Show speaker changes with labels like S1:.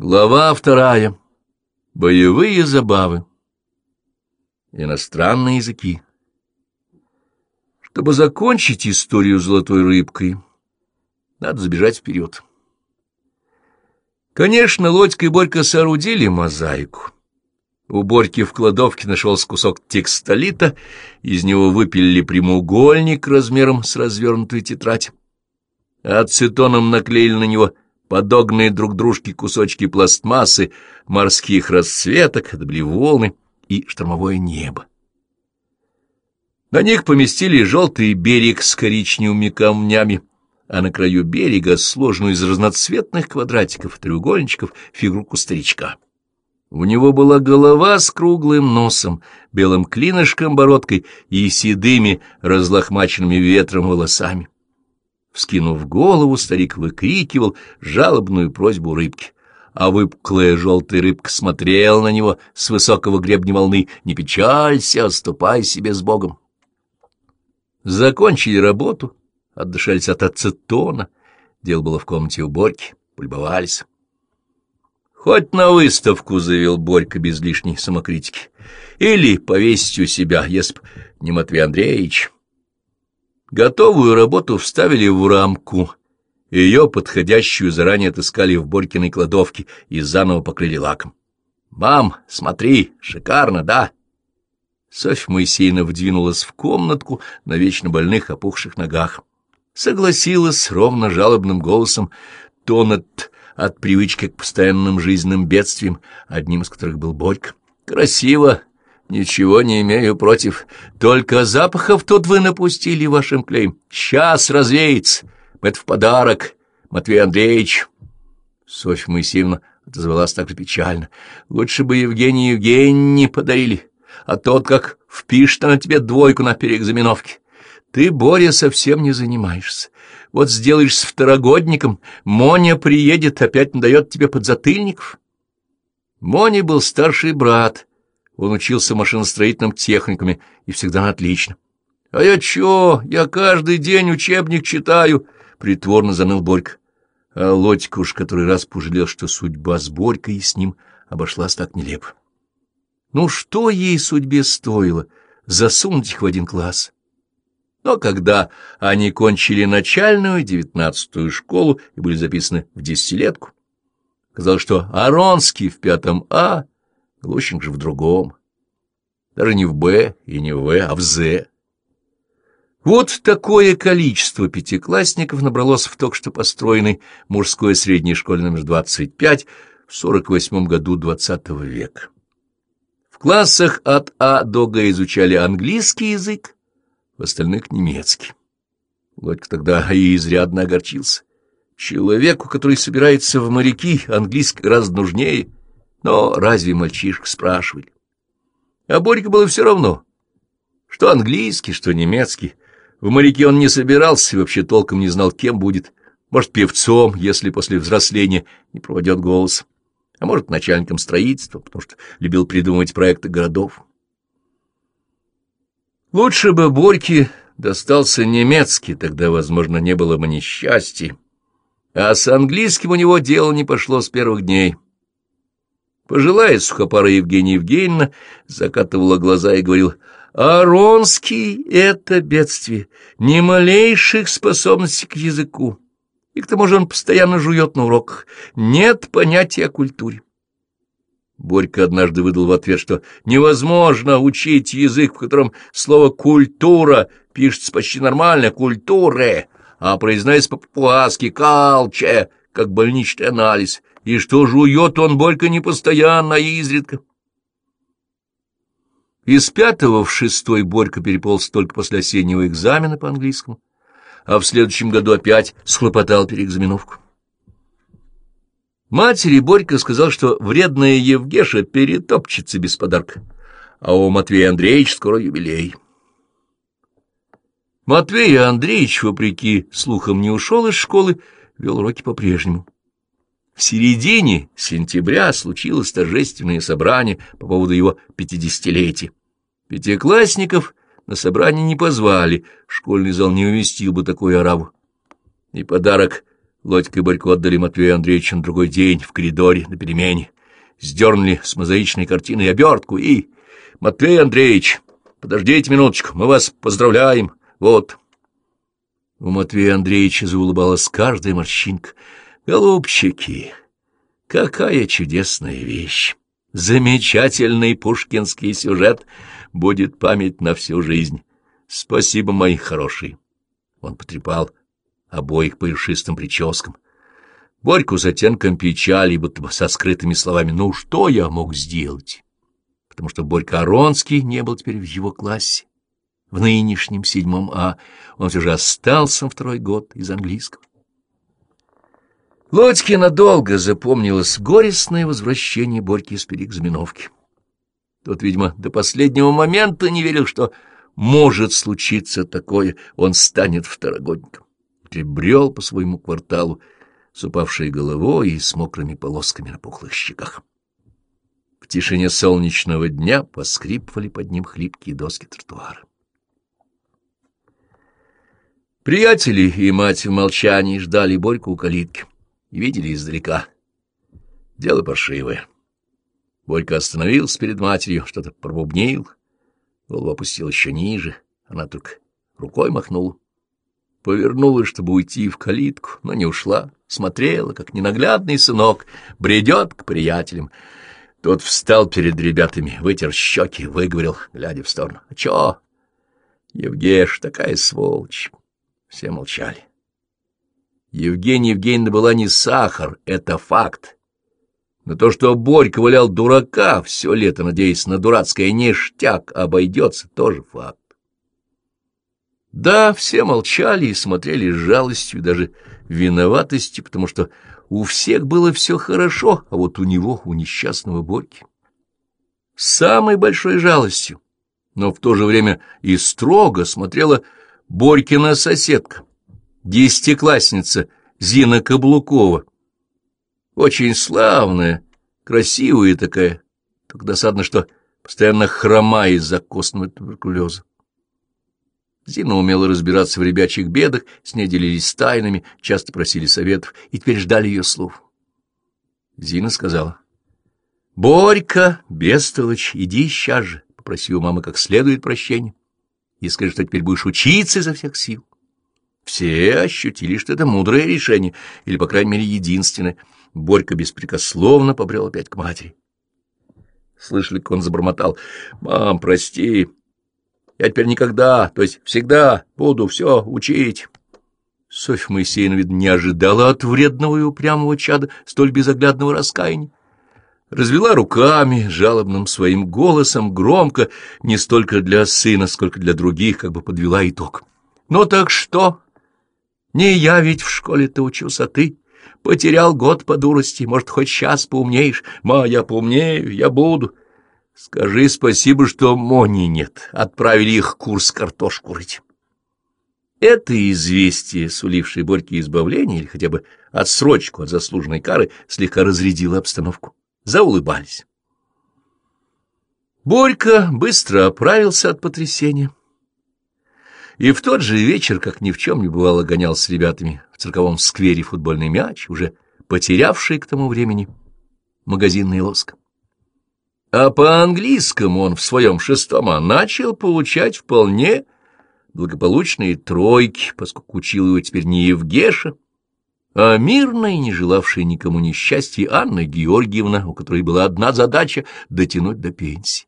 S1: Глава вторая. Боевые забавы. Иностранные языки. Чтобы закончить историю золотой рыбкой, надо забежать вперед. Конечно, Лодька и Борька соорудили мозаику. У Борьки в кладовке нашелся кусок текстолита, из него выпилили прямоугольник размером с развернутую тетрадь. Ацетоном наклеили на него подогнанные друг дружке кусочки пластмассы, морских расцветок, это были волны и штормовое небо. На них поместили желтый берег с коричневыми камнями, а на краю берега сложенную из разноцветных квадратиков, треугольничков фигурку старичка. У него была голова с круглым носом, белым клинышком бородкой и седыми, разлохмаченными ветром волосами. Вскинув голову, старик выкрикивал жалобную просьбу рыбки, а выпуклая желтая рыбка смотрела на него с высокого гребня волны «Не печалься, ступай себе с Богом». Закончили работу, отдышались от ацетона, дело было в комнате уборки, полюбовались. Хоть на выставку завел Борька без лишней самокритики. Или повесить у себя, если б не Матвей Андреевич. Готовую работу вставили в рамку. Ее, подходящую, заранее отыскали в Борькиной кладовке и заново покрыли лаком. «Мам, смотри, шикарно, да?» Софья Моисеевна вдвинулась в комнатку на вечно больных опухших ногах. Согласилась ровно жалобным голосом, тон от, от привычки к постоянным жизненным бедствиям, одним из которых был Борька. «Красиво, Ничего не имею против. Только запахов тут вы напустили вашим клеем. Сейчас развеется. Это в подарок, Матвей Андреевич. Софья Моисеевна отозвалась так же печально. Лучше бы Евгений Евгеньевне подарили, а тот как впишет на тебе двойку на переэкзаменовке. Ты, Боря, совсем не занимаешься. Вот сделаешь с второгодником, Моня приедет, опять надает тебе подзатыльников. Моня был старший брат, он учился в машиностроительном техникуме и всегда отлично. — А я чё? Я каждый день учебник читаю! — притворно заныл Борька. А Лодька уж который раз пожалел, что судьба с Борькой и с ним обошлась так нелепо. Ну что ей судьбе стоило засунуть их в один класс? Но когда они кончили начальную, девятнадцатую школу и были записаны в десятилетку, казалось, что Аронский в пятом А — Глущенко же в другом. Даже не в «Б» и не в «В», а в «З». Вот такое количество пятиклассников набралось в только что построенной мужской средней школе номер 25 в 48 году XX века. В классах от А до Г изучали английский язык, в остальных — немецкий. Лодька тогда и изрядно огорчился. Человеку, который собирается в моряки, английский гораздо нужнее — но разве мальчишек спрашивали? А Борька было все равно. Что английский, что немецкий. В моряке он не собирался и вообще толком не знал, кем будет. Может, певцом, если после взросления не проводит голос. А может, начальником строительства, потому что любил придумывать проекты городов. Лучше бы Борьке достался немецкий, тогда, возможно, не было бы несчастья. А с английским у него дело не пошло с первых дней. Пожилая сухопара Евгения Евгеньевна закатывала глаза и говорила, «Аронский — это бедствие, ни малейших способностей к языку, и к тому же он постоянно жует на уроках, нет понятия о культуре». Борька однажды выдал в ответ, что невозможно учить язык, в котором слово «культура» пишется почти нормально «культуре», а произносится по-папуаски «калче», как больничный анализ, и что жует он Борька не постоянно, а изредка. Из пятого в шестой Борька переполз только после осеннего экзамена по английскому, а в следующем году опять схлопотал переэкзаменовку. Матери Борька сказал, что вредная Евгеша перетопчется без подарка, а у Матвея Андреевича скоро юбилей. Матвей Андреевич, вопреки слухам, не ушел из школы, вел уроки по-прежнему. В середине сентября случилось торжественное собрание по поводу его пятидесятилетия. Пятиклассников на собрание не позвали, школьный зал не уместил бы такую ораву. И подарок Лодька и Борько отдали Матвею Андреевичу на другой день в коридоре на перемене. Сдернули с мозаичной картины обертку и... Матвей Андреевич, подождите минуточку, мы вас поздравляем. Вот. У Матвея Андреевича заулыбалась каждая морщинка. Голубчики, какая чудесная вещь! Замечательный пушкинский сюжет будет память на всю жизнь. Спасибо, мои хорошие. Он потрепал обоих по ершистым прическам. Борьку с оттенком печали, будто бы со скрытыми словами «Ну, что я мог сделать?» Потому что Борька Аронский не был теперь в его классе. В нынешнем седьмом А он все же остался второй год из английского. Лодьке надолго запомнилось горестное возвращение Борьки из переэкзаменовки. Тот, видимо, до последнего момента не верил, что может случиться такое, он станет второгодником. Прибрел по своему кварталу с упавшей головой и с мокрыми полосками на пухлых щеках. В тишине солнечного дня поскрипывали под ним хлипкие доски тротуара. Приятели и мать в молчании ждали Борьку у калитки видели издалека. Дело паршивое. Борька остановился перед матерью, что-то пробубнил, голову опустил еще ниже, она только рукой махнула. Повернулась, чтобы уйти в калитку, но не ушла, смотрела, как ненаглядный сынок бредет к приятелям. Тот встал перед ребятами, вытер щеки, выговорил, глядя в сторону. — А чё? Евгеш, такая сволочь. Все молчали. Евгения Евгеньевна была не сахар, это факт. Но то, что Борька валял дурака все лето, надеясь на дурацкое ништяк, обойдется, тоже факт. Да, все молчали и смотрели с жалостью, даже виноватостью, потому что у всех было все хорошо, а вот у него, у несчастного Борьки. Самой большой жалостью, но в то же время и строго смотрела Борькина соседка, десятиклассница Зина Каблукова. Очень славная, красивая такая, только досадно, что постоянно хромает из-за костного туберкулеза. Зина умела разбираться в ребячьих бедах, с ней делились тайнами, часто просили советов и теперь ждали ее слов. Зина сказала, — Борька, бестолочь, иди сейчас же, попроси у мамы как следует прощения и скажи, что теперь будешь учиться изо всех сил. Все ощутили, что это мудрое решение, или, по крайней мере, единственное. Борька беспрекословно побрел опять к матери. Слышали, как он забормотал. «Мам, прости, я теперь никогда, то есть всегда буду все учить». Софья Моисеевна, видно, не ожидала от вредного и упрямого чада столь безоглядного раскаяния развела руками, жалобным своим голосом, громко, не столько для сына, сколько для других, как бы подвела итог. «Ну так что? Не я ведь в школе-то учился, а ты потерял год по дурости, может, хоть сейчас поумнеешь? Ма, я поумнею, я буду. Скажи спасибо, что Мони нет, отправили их курс картошку рыть». Это известие, сулившее Борьке избавление или хотя бы отсрочку от заслуженной кары, слегка разрядило обстановку заулыбались. Борька быстро оправился от потрясения. И в тот же вечер, как ни в чем не бывало, гонял с ребятами в цирковом сквере футбольный мяч, уже потерявший к тому времени магазинный лоск. А по-английскому он в своем шестом А начал получать вполне благополучные тройки, поскольку учил его теперь не Евгеша, а мирная, не желавшая никому несчастья Анна Георгиевна, у которой была одна задача — дотянуть до пенсии.